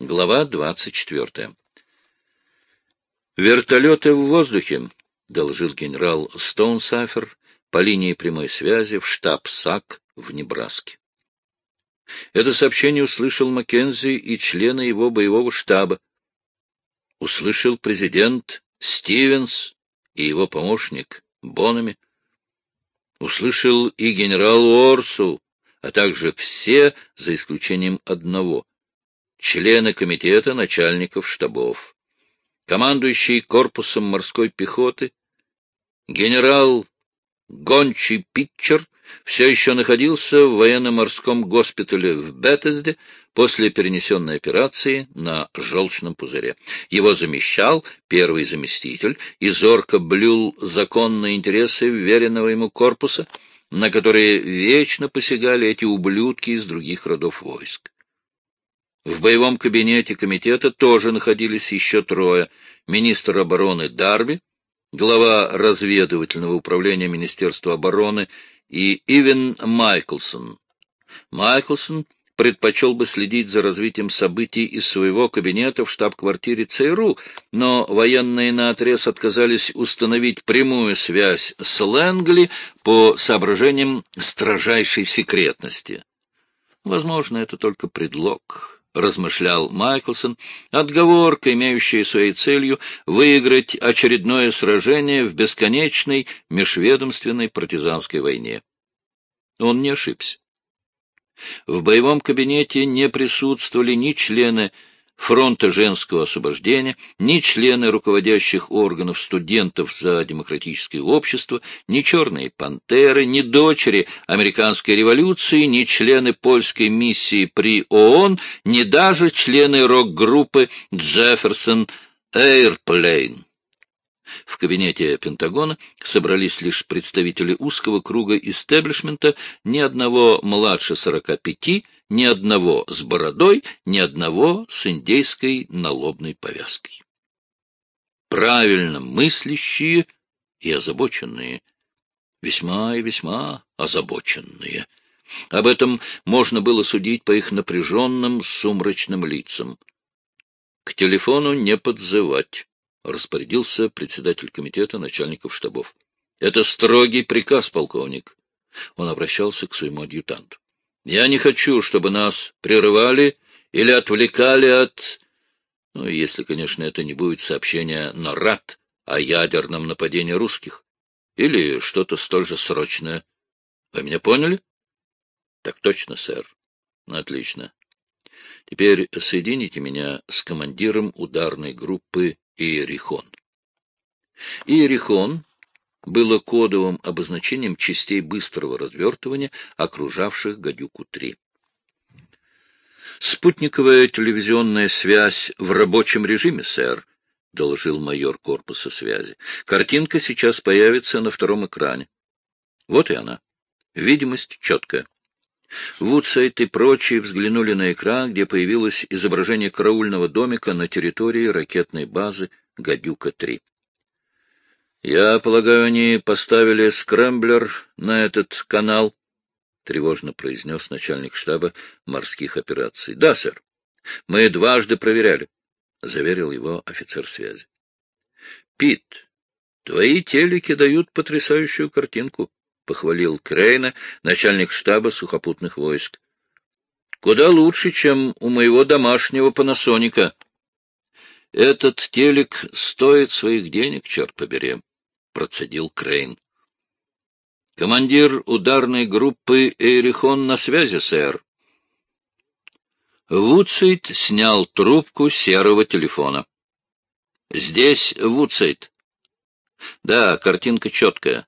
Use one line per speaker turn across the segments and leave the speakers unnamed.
Глава 24. «Вертолеты в воздухе», — доложил генерал Стоунсафер по линии прямой связи в штаб САК в Небраске. Это сообщение услышал Маккензи и члены его боевого штаба. Услышал президент Стивенс и его помощник Бонами. Услышал и генерал Уорсу, а также все, за исключением одного — члены комитета начальников штабов, командующий корпусом морской пехоты, генерал Гончий Питчер все еще находился в военно-морском госпитале в Беттезде после перенесенной операции на желчном пузыре. Его замещал первый заместитель и зорко блюл законные интересы веренного ему корпуса, на которые вечно посягали эти ублюдки из других родов войск. В боевом кабинете комитета тоже находились еще трое. Министр обороны Дарби, глава разведывательного управления Министерства обороны и Ивен Майклсон. Майклсон предпочел бы следить за развитием событий из своего кабинета в штаб-квартире ЦРУ, но военные наотрез отказались установить прямую связь с Лэнгли по соображениям строжайшей секретности. Возможно, это только предлог размышлял Майклсон, отговорка, имеющая своей целью выиграть очередное сражение в бесконечной межведомственной партизанской войне. Он не ошибся. В боевом кабинете не присутствовали ни члены фронта женского освобождения, ни члены руководящих органов студентов за демократическое общество, ни черные пантеры, ни дочери американской революции, ни члены польской миссии при ООН, ни даже члены рок-группы Джефферсон Эйрплейн. В кабинете Пентагона собрались лишь представители узкого круга истеблишмента, ни одного младше сорока пяти, ни одного с бородой, ни одного с индейской налобной повязкой. Правильно мыслящие и озабоченные, весьма и весьма озабоченные. Об этом можно было судить по их напряженным сумрачным лицам. К телефону не подзывать распорядился председатель комитета начальников штабов. — Это строгий приказ, полковник. Он обращался к своему адъютанту. — Я не хочу, чтобы нас прерывали или отвлекали от... Ну, если, конечно, это не будет сообщение на РАД о ядерном нападении русских. Или что-то столь же срочное. Вы меня поняли? — Так точно, сэр. — Отлично. Теперь соедините меня с командиром ударной группы Иерихон. Иерихон было кодовым обозначением частей быстрого развертывания, окружавших «Гадюку-3». «Спутниковая телевизионная связь в рабочем режиме, сэр», — доложил майор корпуса связи. «Картинка сейчас появится на втором экране. Вот и она. Видимость четкая». Вудсайт и прочие взглянули на экран, где появилось изображение караульного домика на территории ракетной базы «Гадюка-3». «Я полагаю, они поставили скрэмблер на этот канал», — тревожно произнес начальник штаба морских операций. «Да, сэр. Мы дважды проверяли», — заверил его офицер связи. «Пит, твои телеки дают потрясающую картинку», похвалил Крейна, начальник штаба сухопутных войск. — Куда лучше, чем у моего домашнего панасоника. — Этот телек стоит своих денег, черт побери, — процедил Крейн. — Командир ударной группы Эрихон на связи, сэр. Вудсейд снял трубку серого телефона. — Здесь Вудсейд. — Да, картинка четкая.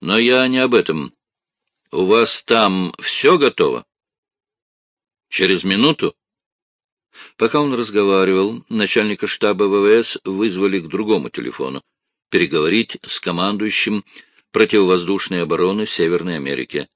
Но я не об этом. У вас там все готово? Через минуту? Пока он разговаривал, начальника штаба ВВС вызвали к другому телефону переговорить с командующим противовоздушной обороны Северной Америки.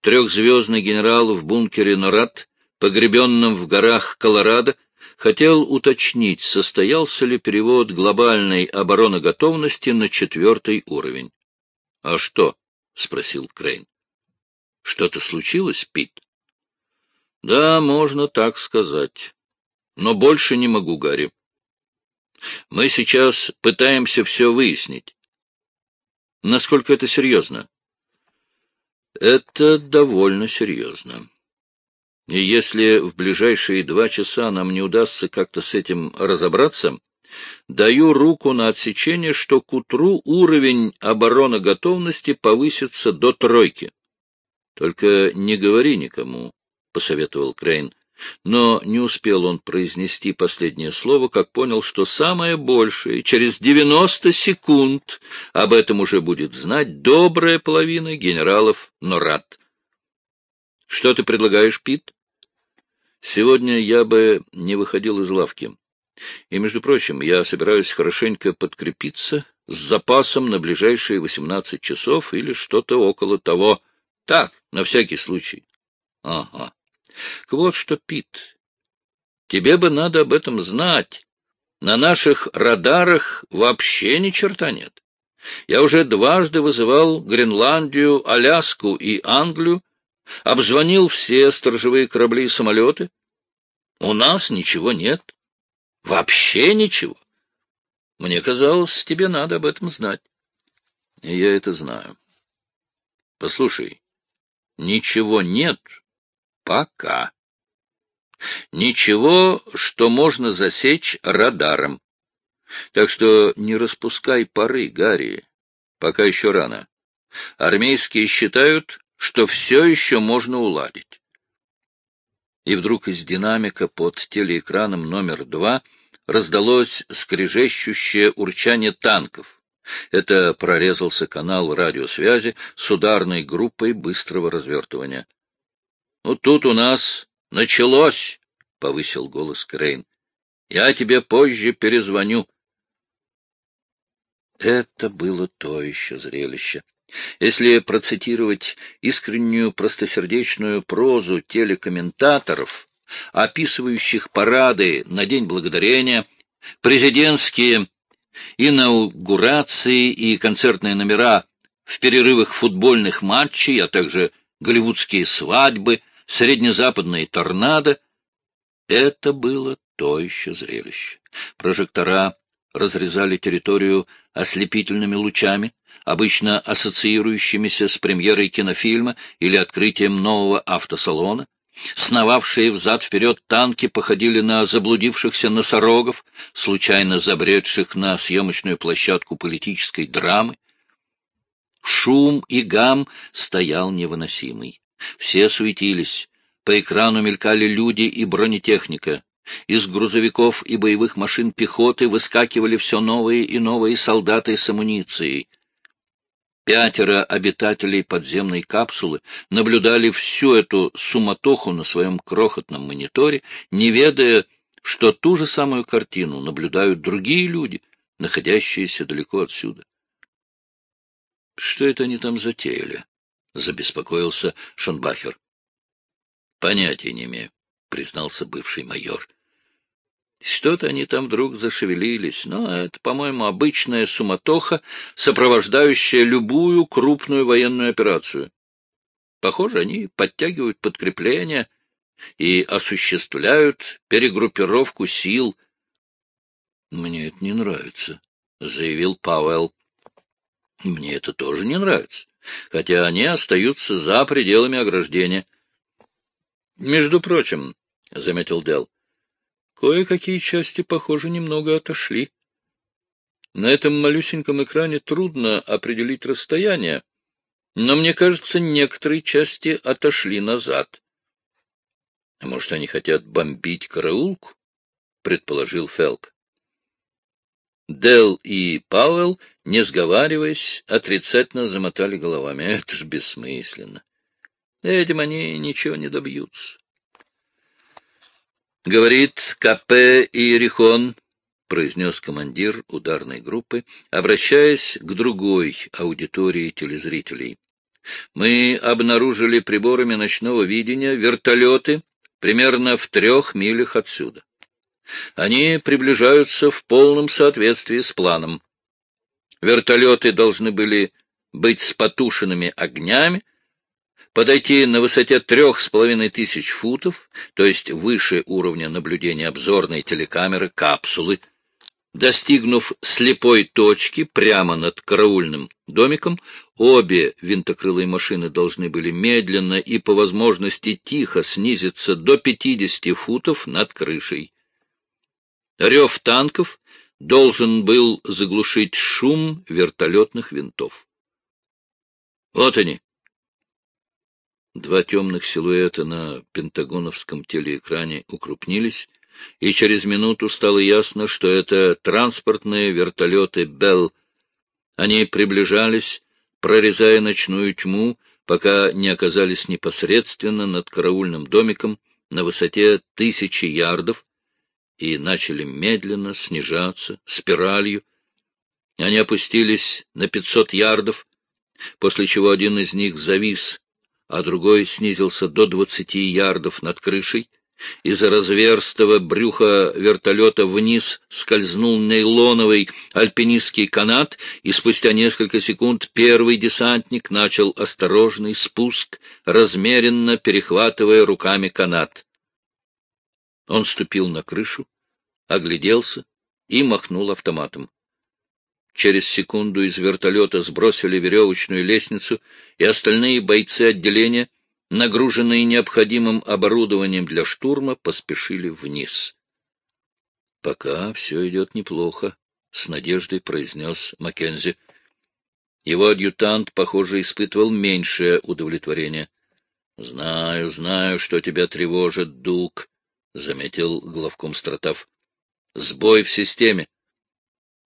Трехзвездный генерал в бункере Норад, погребенном в горах Колорадо, хотел уточнить, состоялся ли перевод глобальной обороноготовности на четвертый уровень. — А что? — спросил Крейн. — Что-то случилось, Пит? — Да, можно так сказать. но больше не могу, Гарри. Мы сейчас пытаемся все выяснить. Насколько это серьезно? Это довольно серьезно. И если в ближайшие два часа нам не удастся как-то с этим разобраться, даю руку на отсечение, что к утру уровень обороноготовности повысится до тройки. Только не говори никому, — посоветовал Крейн. Но не успел он произнести последнее слово, как понял, что самое большее, через девяносто секунд, об этом уже будет знать добрая половина генералов Норат. — Что ты предлагаешь, Пит? — Сегодня я бы не выходил из лавки. И, между прочим, я собираюсь хорошенько подкрепиться с запасом на ближайшие восемнадцать часов или что-то около того. Так, на всякий случай. Ага. Вот что, Пит, тебе бы надо об этом знать. На наших радарах вообще ни черта нет. Я уже дважды вызывал Гренландию, Аляску и Англию, обзвонил все сторожевые корабли и самолеты. У нас ничего нет. Вообще ничего. Мне казалось, тебе надо об этом знать. Я это знаю. Послушай, ничего нет пока. Ничего, что можно засечь радаром. Так что не распускай пары, Гарри, пока еще рано. Армейские считают, что все еще можно уладить. И вдруг из динамика под телеэкраном номер два раздалось скрежещущее урчание танков. Это прорезался канал радиосвязи с ударной группой быстрого развертывания. — Ну, тут у нас началось, — повысил голос Крейн. — Я тебе позже перезвоню. Это было то еще зрелище. Если процитировать искреннюю простосердечную прозу телекомментаторов, описывающих парады на День Благодарения, президентские инаугурации и концертные номера в перерывах футбольных матчей, а также голливудские свадьбы — среднезападные торнадо. Это было то еще зрелище. Прожектора разрезали территорию ослепительными лучами, обычно ассоциирующимися с премьерой кинофильма или открытием нового автосалона. Сновавшие взад-вперед танки походили на заблудившихся носорогов, случайно забредших на съемочную площадку политической драмы. Шум и гам стоял невыносимый. Все суетились. По экрану мелькали люди и бронетехника. Из грузовиков и боевых машин пехоты выскакивали все новые и новые солдаты с амуницией. Пятеро обитателей подземной капсулы наблюдали всю эту суматоху на своем крохотном мониторе, не ведая, что ту же самую картину наблюдают другие люди, находящиеся далеко отсюда. Что это они там затеяли? — забеспокоился Шонбахер. — Понятия не имею, — признался бывший майор. Что-то они там вдруг зашевелились, но это, по-моему, обычная суматоха, сопровождающая любую крупную военную операцию. Похоже, они подтягивают подкрепления и осуществляют перегруппировку сил. — Мне это не нравится, — заявил Пауэлл. — Мне это тоже не нравится хотя они остаются за пределами ограждения. — Между прочим, — заметил Дел, — кое-какие части, похоже, немного отошли. На этом малюсеньком экране трудно определить расстояние, но, мне кажется, некоторые части отошли назад. — Может, они хотят бомбить караулку? — предположил Фелк. Дел и Пауэлл, не сговариваясь, отрицательно замотали головами. Это ж бессмысленно. Этим они ничего не добьются. Говорит КП Иерихон, произнес командир ударной группы, обращаясь к другой аудитории телезрителей. Мы обнаружили приборами ночного видения вертолеты примерно в трех милях отсюда. Они приближаются в полном соответствии с планом. Вертолеты должны были быть с потушенными огнями, подойти на высоте трех с половиной тысяч футов, то есть выше уровня наблюдения обзорной телекамеры капсулы, Достигнув слепой точки прямо над караульным домиком, обе винтокрылые машины должны были медленно и по возможности тихо снизиться до 50 футов над крышей. Рев танков должен был заглушить шум вертолетных винтов. Вот они. Два темных силуэта на пентагоновском телеэкране укрупнились, и через минуту стало ясно, что это транспортные вертолеты «Белл». Они приближались, прорезая ночную тьму, пока не оказались непосредственно над караульным домиком на высоте тысячи ярдов и начали медленно снижаться спиралью. Они опустились на пятьсот ярдов, после чего один из них завис, а другой снизился до двадцати ярдов над крышей, из разверстого брюха вертолета вниз скользнул нейлоновый альпинистский канат, и спустя несколько секунд первый десантник начал осторожный спуск, размеренно перехватывая руками канат. Он ступил на крышу, огляделся и махнул автоматом. Через секунду из вертолета сбросили веревочную лестницу, и остальные бойцы отделения — нагруженные необходимым оборудованием для штурма, поспешили вниз. — Пока все идет неплохо, — с надеждой произнес Маккензи. Его адъютант, похоже, испытывал меньшее удовлетворение. — Знаю, знаю, что тебя тревожит, Дуг, — заметил главком Стратав. — Сбой в системе.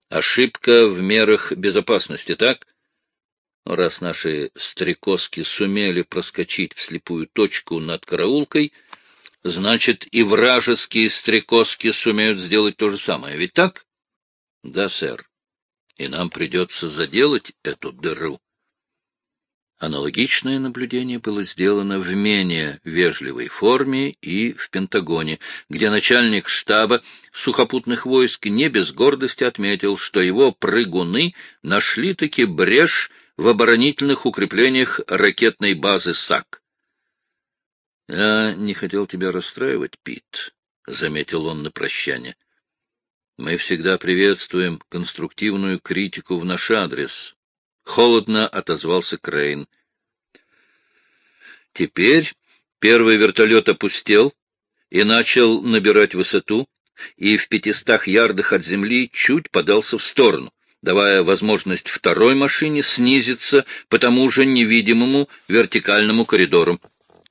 Ошибка в мерах безопасности, так? — Раз наши стрекозки сумели проскочить в слепую точку над караулкой, значит, и вражеские стрекозки сумеют сделать то же самое. Ведь так? Да, сэр. И нам придется заделать эту дыру. Аналогичное наблюдение было сделано в менее вежливой форме и в Пентагоне, где начальник штаба сухопутных войск не без гордости отметил, что его прыгуны нашли-таки брешь в оборонительных укреплениях ракетной базы САК. — Я не хотел тебя расстраивать, Пит, — заметил он на прощание. — Мы всегда приветствуем конструктивную критику в наш адрес. Холодно отозвался Крейн. Теперь первый вертолет опустел и начал набирать высоту, и в пятистах ярдах от земли чуть подался в сторону давая возможность второй машине снизиться по тому же невидимому вертикальному коридору.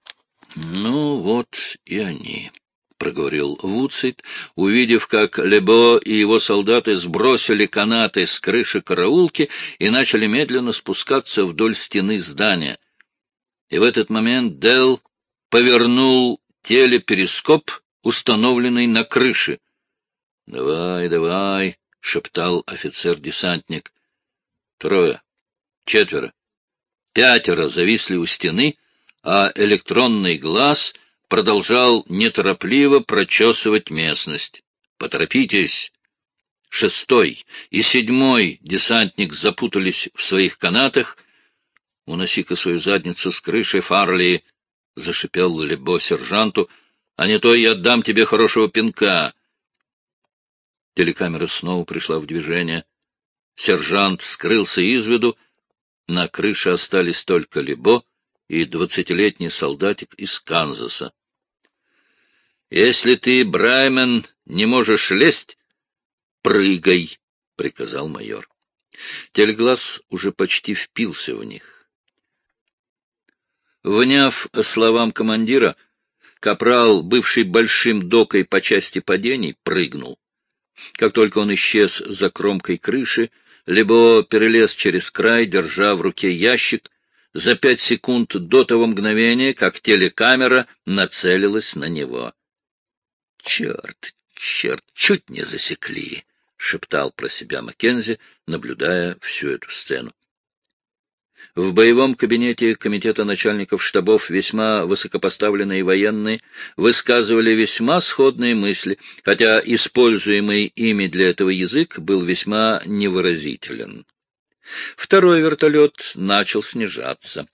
— Ну вот и они, — проговорил Вудсит, увидев, как Лебо и его солдаты сбросили канаты с крыши караулки и начали медленно спускаться вдоль стены здания. И в этот момент Дел повернул телеперископ, установленный на крыше. — Давай, давай, — шептал офицер-десантник. Трое, четверо, пятеро зависли у стены, а электронный глаз продолжал неторопливо прочесывать местность. «Поторопитесь!» Шестой и седьмой десантник запутались в своих канатах. «Уноси-ка свою задницу с крыши, Фарли!» — зашипел Лебо сержанту. «А не то я отдам тебе хорошего пинка!» Телекамера снова пришла в движение. Сержант скрылся из виду. На крыше остались только Лебо и двадцатилетний солдатик из Канзаса. — Если ты, Браймен, не можешь лезть, прыгай, — приказал майор. Телеглаз уже почти впился в них. Вняв словам командира, капрал, бывший большим докой по части падений, прыгнул. Как только он исчез за кромкой крыши, Лебо перелез через край, держа в руке ящик, за пять секунд до того мгновения, как телекамера нацелилась на него. — Черт, черт, чуть не засекли! — шептал про себя Маккензи, наблюдая всю эту сцену. В боевом кабинете Комитета начальников штабов весьма высокопоставленные военные высказывали весьма сходные мысли, хотя используемый ими для этого язык был весьма невыразителен. Второй вертолет начал снижаться.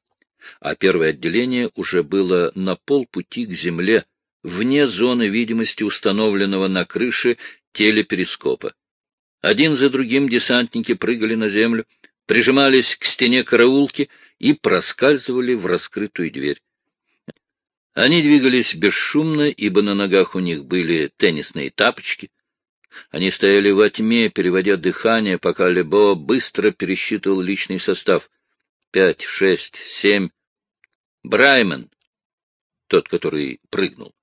а первое отделение уже было на полпути к земле, вне зоны видимости установленного на крыше телеперископа. Один за другим десантники прыгали на землю, прижимались к стене караулки и проскальзывали в раскрытую дверь. Они двигались бесшумно, ибо на ногах у них были теннисные тапочки. Они стояли во тьме, переводя дыхание, пока Лебо быстро пересчитывал личный состав. Пять, шесть, семь. Браймен, тот, который прыгнул.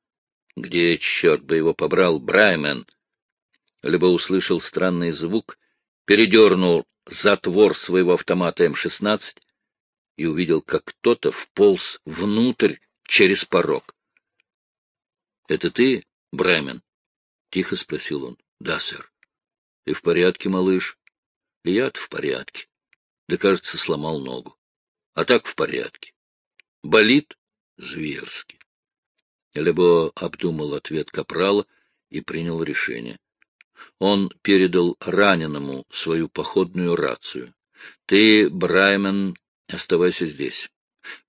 Где, черт бы его побрал, Браймен? Лебо услышал странный звук, передернул затвор своего автомата М-16 и увидел, как кто-то вполз внутрь через порог. — Это ты, Бремен? — тихо спросил он. — Да, сэр. — Ты в порядке, малыш? — Я-то в порядке. Да, кажется, сломал ногу. А так в порядке. Болит? Зверски. Лебо обдумал ответ Капрала и принял решение. Он передал раненому свою походную рацию. — Ты, Браймен, оставайся здесь.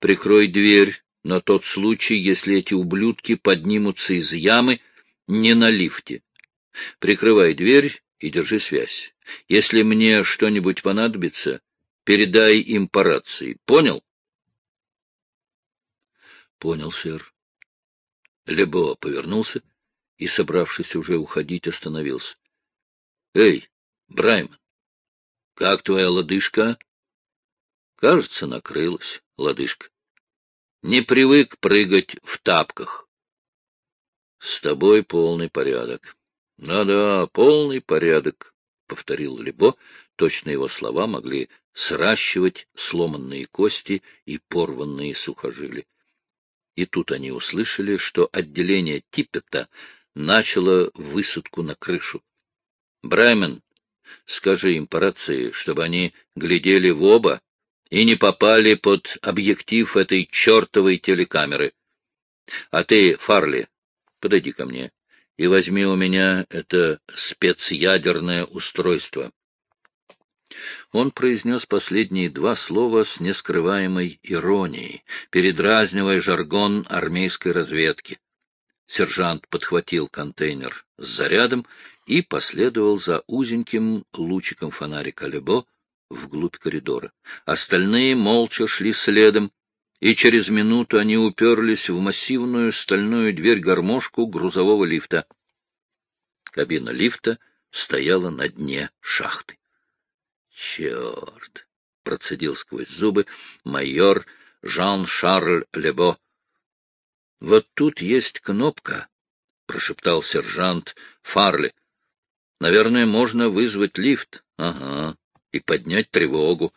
Прикрой дверь на тот случай, если эти ублюдки поднимутся из ямы не на лифте. Прикрывай дверь и держи связь. Если мне что-нибудь понадобится, передай им по рации. Понял? Понял, сэр. Лебо повернулся и, собравшись уже уходить, остановился. — Эй, Брайман, как твоя лодыжка? — Кажется, накрылась лодыжка. Не привык прыгать в тапках. — С тобой полный порядок. Ну — Да-да, полный порядок, — повторил Лебо. Точно его слова могли сращивать сломанные кости и порванные сухожилия. И тут они услышали, что отделение Типпета начало высадку на крышу. — Браймен, скажи им по рации, чтобы они глядели в оба и не попали под объектив этой чертовой телекамеры. А ты, Фарли, подойди ко мне и возьми у меня это спецъядерное устройство. Он произнес последние два слова с нескрываемой иронией, передразнивая жаргон армейской разведки. Сержант подхватил контейнер с зарядом и последовал за узеньким лучиком фонарика Лебо вглубь коридора. Остальные молча шли следом, и через минуту они уперлись в массивную стальную дверь-гармошку грузового лифта. Кабина лифта стояла на дне шахты. «Черт!» — процедил сквозь зубы майор Жан-Шарль Лебо. «Вот тут есть кнопка», — прошептал сержант Фарли. «Наверное, можно вызвать лифт». «Ага, и поднять тревогу.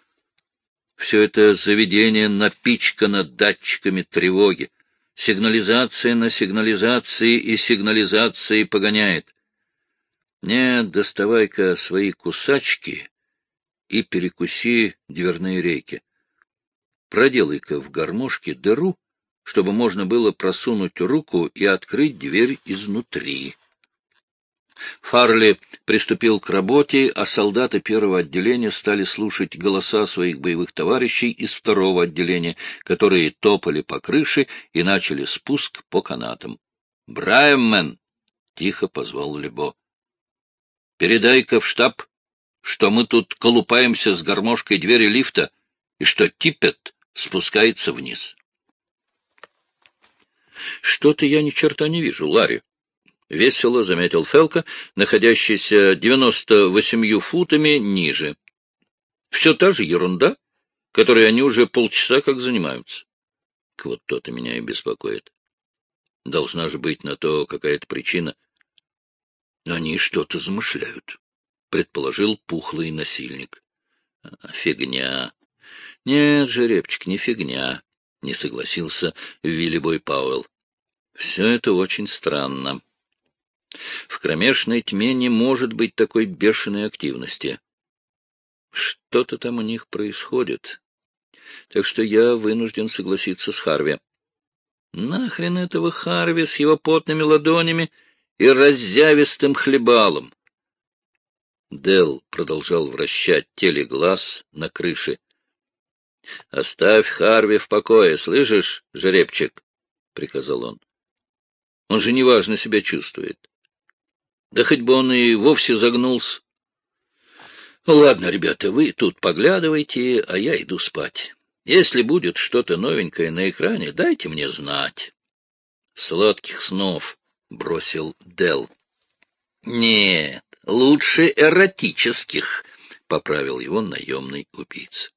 Все это заведение напичкано датчиками тревоги. Сигнализация на сигнализации и сигнализации погоняет. Нет, доставай-ка свои кусачки и перекуси дверные рейки. Проделай-ка в гармошке дыру, чтобы можно было просунуть руку и открыть дверь изнутри. Фарли приступил к работе, а солдаты первого отделения стали слушать голоса своих боевых товарищей из второго отделения, которые топали по крыше и начали спуск по канатам. — Браймен! — тихо позвал Лебо. — Передай-ка в штаб, что мы тут колупаемся с гармошкой двери лифта и что Типпет спускается вниз. — Что-то я ни черта не вижу, Ларри, — весело заметил Фелка, находящийся девяносто восемью футами ниже. — Все та же ерунда, которой они уже полчаса как занимаются. Вот то-то меня и беспокоит. Должна же быть на то какая-то причина. Они что-то замышляют, — предположил пухлый насильник. — Фигня. — Нет, жеребчик, не фигня, — не согласился Виллибой Пауэлл. — Все это очень странно. В кромешной тьме не может быть такой бешеной активности. Что-то там у них происходит. Так что я вынужден согласиться с Харви. Нахрен этого Харви с его потными ладонями и раззявистым хлебалом? Дел продолжал вращать телеглаз на крыше. — Оставь Харви в покое, слышишь, жеребчик? — приказал он. — Он же неважно себя чувствует. Да хоть бы он и вовсе загнулся. Ну, ладно, ребята, вы тут поглядывайте, а я иду спать. Если будет что-то новенькое на экране, дайте мне знать. Сладких снов, — бросил Дел. Нет, лучше эротических, — поправил его наемный убийца.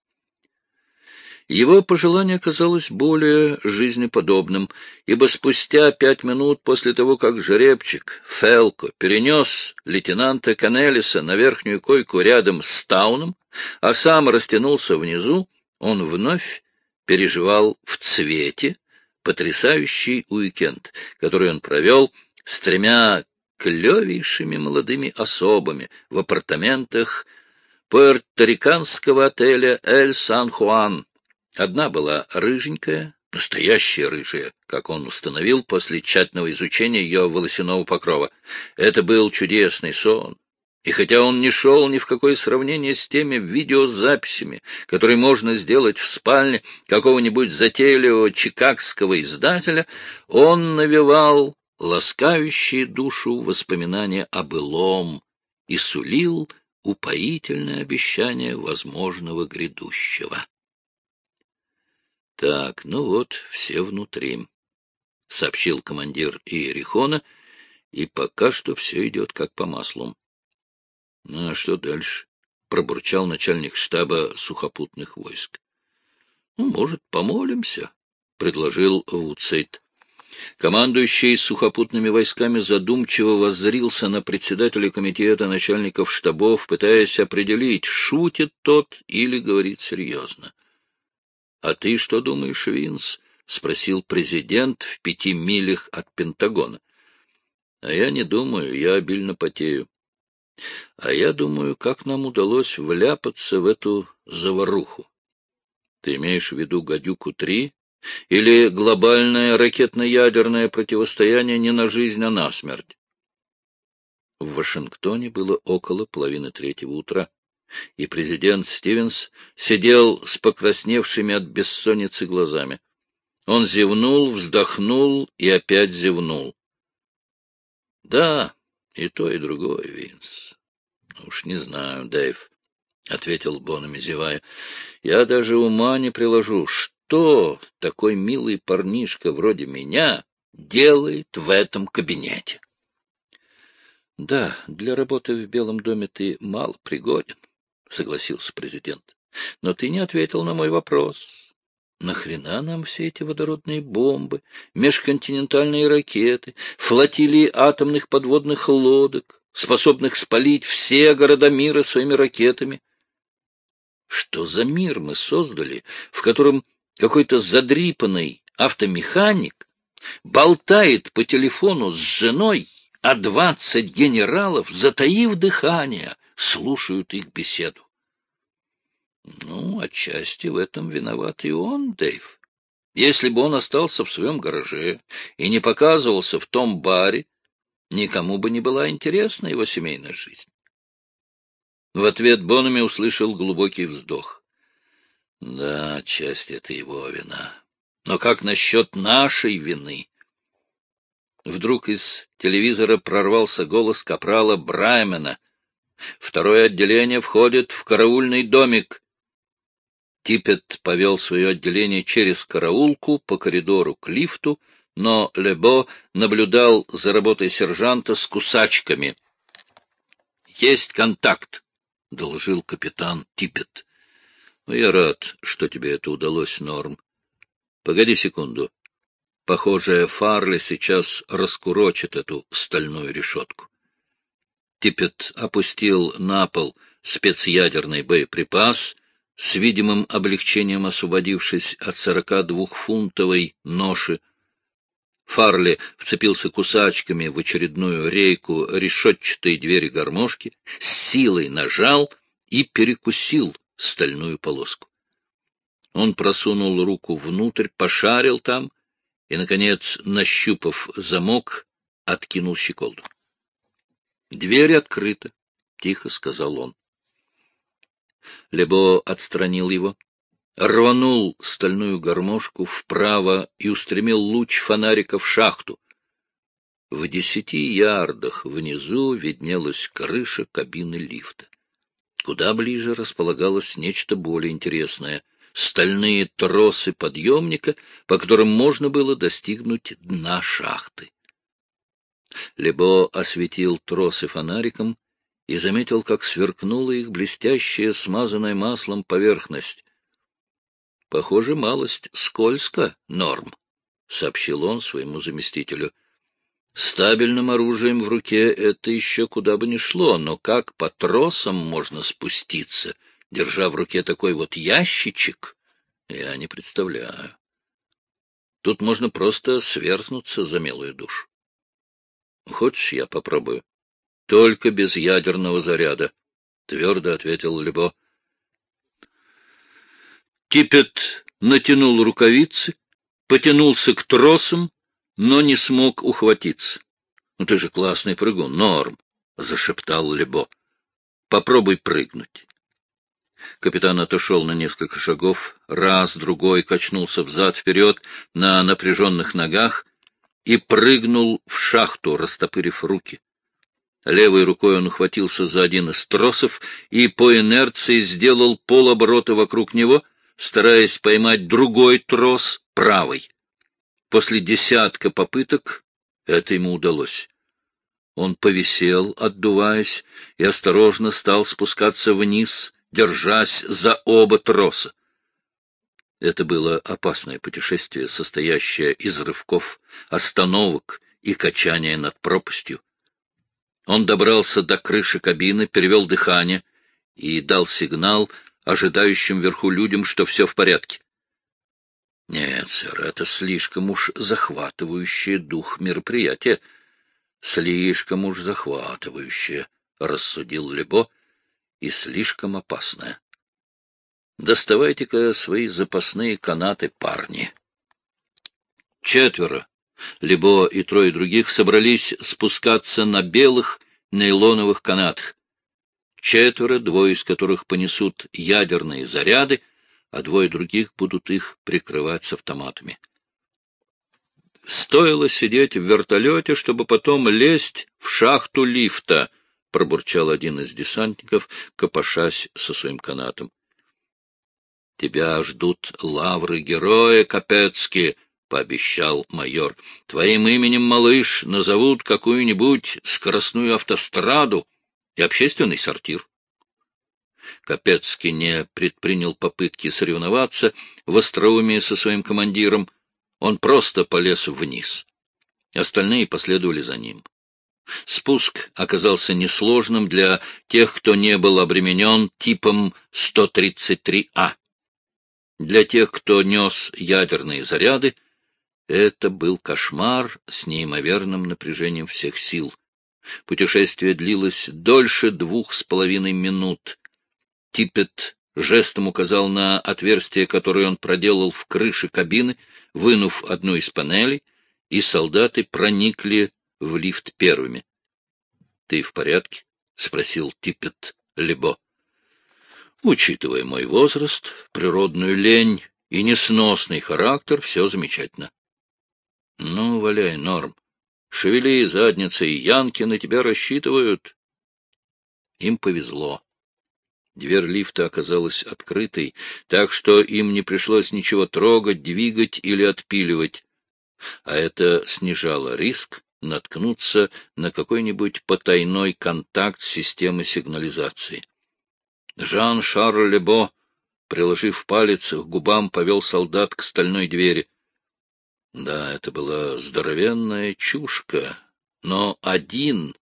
Его пожелание казалось более жизнеподобным, ибо спустя пять минут после того, как жеребчик Фелко перенес лейтенанта Канелиса на верхнюю койку рядом с Тауном, а сам растянулся внизу, он вновь переживал в цвете потрясающий уикенд, который он провел с тремя клевейшими молодыми особами в апартаментах пуэрториканского отеля «Эль Сан-Хуан», Одна была рыженькая, настоящая рыжая, как он установил после тщательного изучения ее волосяного покрова. Это был чудесный сон. И хотя он не шел ни в какое сравнение с теми видеозаписями, которые можно сделать в спальне какого-нибудь затейливого чикагского издателя, он навевал ласкающие душу воспоминания о былом и сулил упоительное обещание возможного грядущего. Так, ну вот, все внутри, — сообщил командир Иерихона, и пока что все идет как по маслу. — Ну, а что дальше? — пробурчал начальник штаба сухопутных войск. — Ну, может, помолимся? — предложил Вуцейт. Командующий сухопутными войсками задумчиво воззрился на председателя комитета начальников штабов, пытаясь определить, шутит тот или говорит серьезно. —— А ты что думаешь, Винс? — спросил президент в пяти милях от Пентагона. — А я не думаю, я обильно потею. А я думаю, как нам удалось вляпаться в эту заваруху. Ты имеешь в виду «Гадюку-3» или глобальное ракетно-ядерное противостояние не на жизнь, а на смерть? В Вашингтоне было около половины третьего утра и президент Стивенс сидел с покрасневшими от бессонницы глазами. Он зевнул, вздохнул и опять зевнул. — Да, и то, и другое, Винс. — Уж не знаю, Дэйв, — ответил Бонами, зевая. — Я даже ума не приложу, что такой милый парнишка вроде меня делает в этом кабинете. — Да, для работы в Белом доме ты мало пригоден. — согласился президент. — Но ты не ответил на мой вопрос. Нахрена нам все эти водородные бомбы, межконтинентальные ракеты, флотилии атомных подводных лодок, способных спалить все города мира своими ракетами? Что за мир мы создали, в котором какой-то задрипанный автомеханик болтает по телефону с женой, а двадцать генералов, затаив дыхание, слушают их беседу. Ну, отчасти в этом виноват и он, Дэйв. Если бы он остался в своем гараже и не показывался в том баре, никому бы не была интересна его семейная жизнь. В ответ Бонами услышал глубокий вздох. Да, отчасти это его вина. Но как насчет нашей вины? Вдруг из телевизора прорвался голос капрала Браймена, Второе отделение входит в караульный домик. Типпет повел свое отделение через караулку по коридору к лифту, но Лебо наблюдал за работой сержанта с кусачками. — Есть контакт, — доложил капитан Типпет. — Я рад, что тебе это удалось, Норм. Погоди секунду. Похоже, Фарли сейчас раскурочит эту стальную решетку. Типпет опустил на пол спецъядерный боеприпас, с видимым облегчением освободившись от сорока двухфунтовой ноши. Фарли вцепился кусачками в очередную рейку решетчатой двери гармошки, с силой нажал и перекусил стальную полоску. Он просунул руку внутрь, пошарил там и, наконец, нащупав замок, откинул щеколду. — Дверь открыта, — тихо сказал он. Лебо отстранил его. рванул стальную гармошку вправо и устремил луч фонарика в шахту. В десяти ярдах внизу виднелась крыша кабины лифта. Куда ближе располагалось нечто более интересное — стальные тросы подъемника, по которым можно было достигнуть дна шахты. Лебо осветил тросы фонариком и заметил, как сверкнула их блестящая, смазанная маслом поверхность. — Похоже, малость скользко, Норм, — сообщил он своему заместителю. — Стабильным оружием в руке это еще куда бы ни шло, но как по тросам можно спуститься, держа в руке такой вот ящичек, я не представляю. Тут можно просто сверзнуться за милую душу. Хочешь, я попробую? — Только без ядерного заряда, — твердо ответил Лебо. Типет натянул рукавицы, потянулся к тросам, но не смог ухватиться. — Ну ты же классный прыгун, норм, — зашептал Лебо. — Попробуй прыгнуть. Капитан отошел на несколько шагов, раз, другой качнулся взад-вперед на напряженных ногах и прыгнул в шахту, растопырив руки. Левой рукой он ухватился за один из тросов и по инерции сделал полоборота вокруг него, стараясь поймать другой трос правой. После десятка попыток это ему удалось. Он повисел, отдуваясь, и осторожно стал спускаться вниз, держась за оба троса. Это было опасное путешествие, состоящее из рывков, остановок и качания над пропастью. Он добрался до крыши кабины, перевел дыхание и дал сигнал ожидающим вверху людям, что все в порядке. Нет, сэр, это слишком уж захватывающее дух мероприятие. Слишком уж захватывающее, — рассудил Лебо, — и слишком опасное. Доставайте-ка свои запасные канаты, парни. Четверо Лебо и трое других собрались спускаться на белых нейлоновых канатах. Четверо, двое из которых понесут ядерные заряды, а двое других будут их прикрывать с автоматами. Стоило сидеть в вертолете, чтобы потом лезть в шахту лифта, — пробурчал один из десантников, копошась со своим канатом. — Тебя ждут лавры героя, Капецки, — пообещал майор. — Твоим именем, малыш, назовут какую-нибудь скоростную автостраду и общественный сортир. Капецкий не предпринял попытки соревноваться в остроумии со своим командиром. Он просто полез вниз. Остальные последовали за ним. Спуск оказался несложным для тех, кто не был обременен типом 133А. Для тех, кто нес ядерные заряды, это был кошмар с неимоверным напряжением всех сил. Путешествие длилось дольше двух с половиной минут. Типпет жестом указал на отверстие, которое он проделал в крыше кабины, вынув одну из панелей, и солдаты проникли в лифт первыми. — Ты в порядке? — спросил Типпет Лебо. — Учитывая мой возраст, природную лень и несносный характер, все замечательно. — Ну, валяй, Норм. Шевели задницей, янки на тебя рассчитывают. Им повезло. Дверь лифта оказалась открытой, так что им не пришлось ничего трогать, двигать или отпиливать. А это снижало риск наткнуться на какой-нибудь потайной контакт системы сигнализации. Жан-Шарль Лебо, приложив палец к губам, повел солдат к стальной двери. Да, это была здоровенная чушка, но один,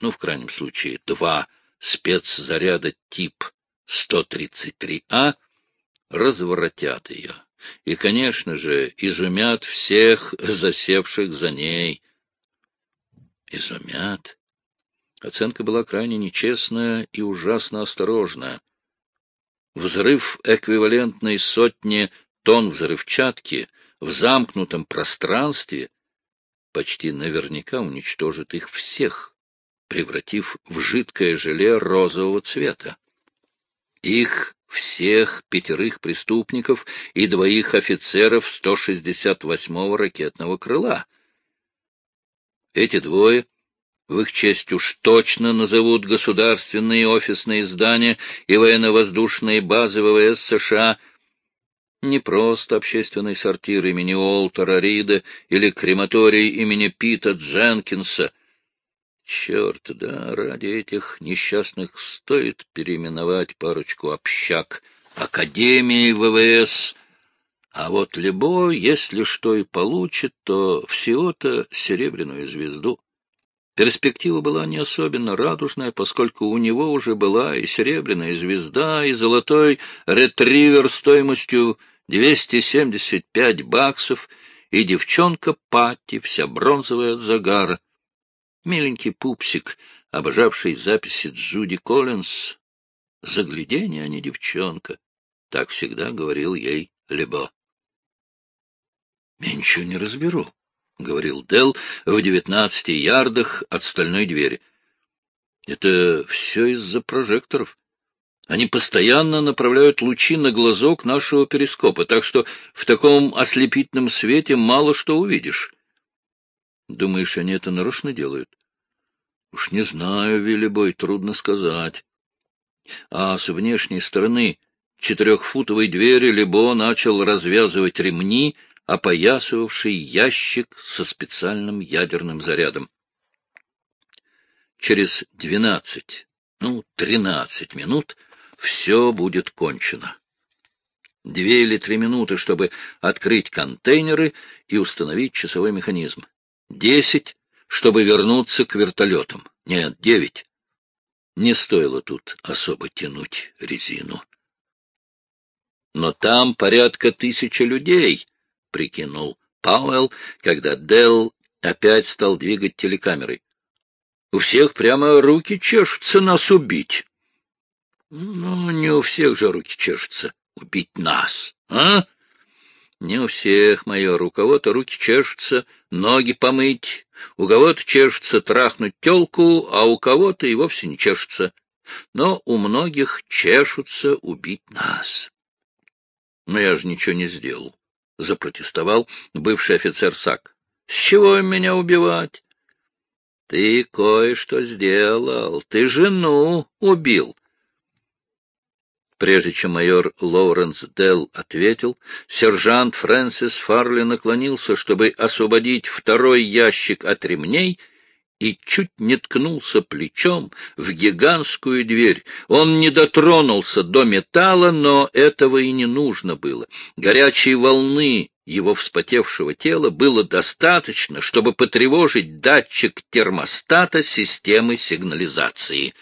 ну, в крайнем случае, два спецзаряда тип 133А разворотят ее. И, конечно же, изумят всех засевших за ней. Изумят? Оценка была крайне нечестная и ужасно осторожная. Взрыв эквивалентной сотни тонн взрывчатки — в замкнутом пространстве почти наверняка уничтожит их всех, превратив в жидкое желе розового цвета. Их всех пятерых преступников и двоих офицеров 168-го ракетного крыла. Эти двое в их честь уж точно назовут государственные офисные здания и военно-воздушные базы ВВС США не просто общественный сортир имени Уолтера Рида или крематорий имени Пита Дженкинса. Черт, да, ради этих несчастных стоит переименовать парочку общак Академии ВВС. А вот Лебо, если что и получит, то всего-то серебряную звезду. Перспектива была не особенно радужная, поскольку у него уже была и серебряная звезда, и золотой ретривер стоимостью 275 баксов, и девчонка Патти, вся бронзовая от загара. Миленький пупсик, обожавший записи Джуди Коллинз. Загляденье, а не девчонка. Так всегда говорил ей Лебо. — Я ничего не разберу, — говорил Дел в девятнадцати ярдах от стальной двери. — Это все из-за прожекторов. Они постоянно направляют лучи на глазок нашего перископа, так что в таком ослепительном свете мало что увидишь. Думаешь, они это нарочно делают? Уж не знаю, Виллибой, трудно сказать. А с внешней стороны четырехфутовой двери Лебо начал развязывать ремни, опоясывавший ящик со специальным ядерным зарядом. Через двенадцать, ну, тринадцать минут все будет кончено. Две или три минуты, чтобы открыть контейнеры и установить часовой механизм. Десять, чтобы вернуться к вертолетам. Нет, девять. Не стоило тут особо тянуть резину. Но там порядка тысячи людей, — прикинул Пауэлл, когда Делл опять стал двигать телекамерой. — У всех прямо руки чешутся нас убить. — Ну, не у всех же руки чешутся убить нас, а? — Не у всех, майор. У кого-то руки чешутся ноги помыть, у кого-то чешутся трахнуть телку, а у кого-то и вовсе не чешутся. Но у многих чешутся убить нас. Но я же ничего не сделал. — запротестовал бывший офицер САК. — С чего меня убивать? — Ты кое-что сделал. Ты жену убил. Прежде чем майор Лоуренс Делл ответил, сержант Фрэнсис Фарли наклонился, чтобы освободить второй ящик от ремней — и чуть не ткнулся плечом в гигантскую дверь. Он не дотронулся до металла, но этого и не нужно было. Горячей волны его вспотевшего тела было достаточно, чтобы потревожить датчик термостата системы сигнализации.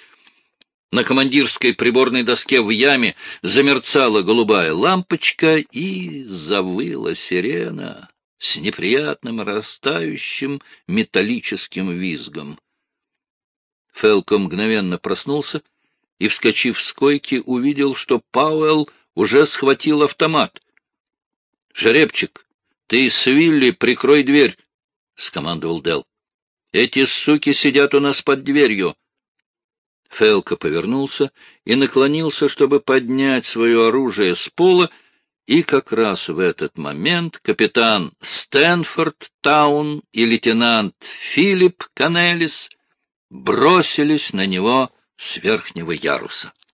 На командирской приборной доске в яме замерцала голубая лампочка и завыла сирена с неприятным растающим металлическим визгом. Фелко мгновенно проснулся и, вскочив с койки, увидел, что Пауэлл уже схватил автомат. — Жеребчик, ты с Вилли прикрой дверь, — скомандовал Дел. Эти суки сидят у нас под дверью. Фелко повернулся и наклонился, чтобы поднять свое оружие с пола, и как раз в этот момент капитан Стэнфорд Таун и лейтенант Филипп Канелис бросились на него с верхнего яруса.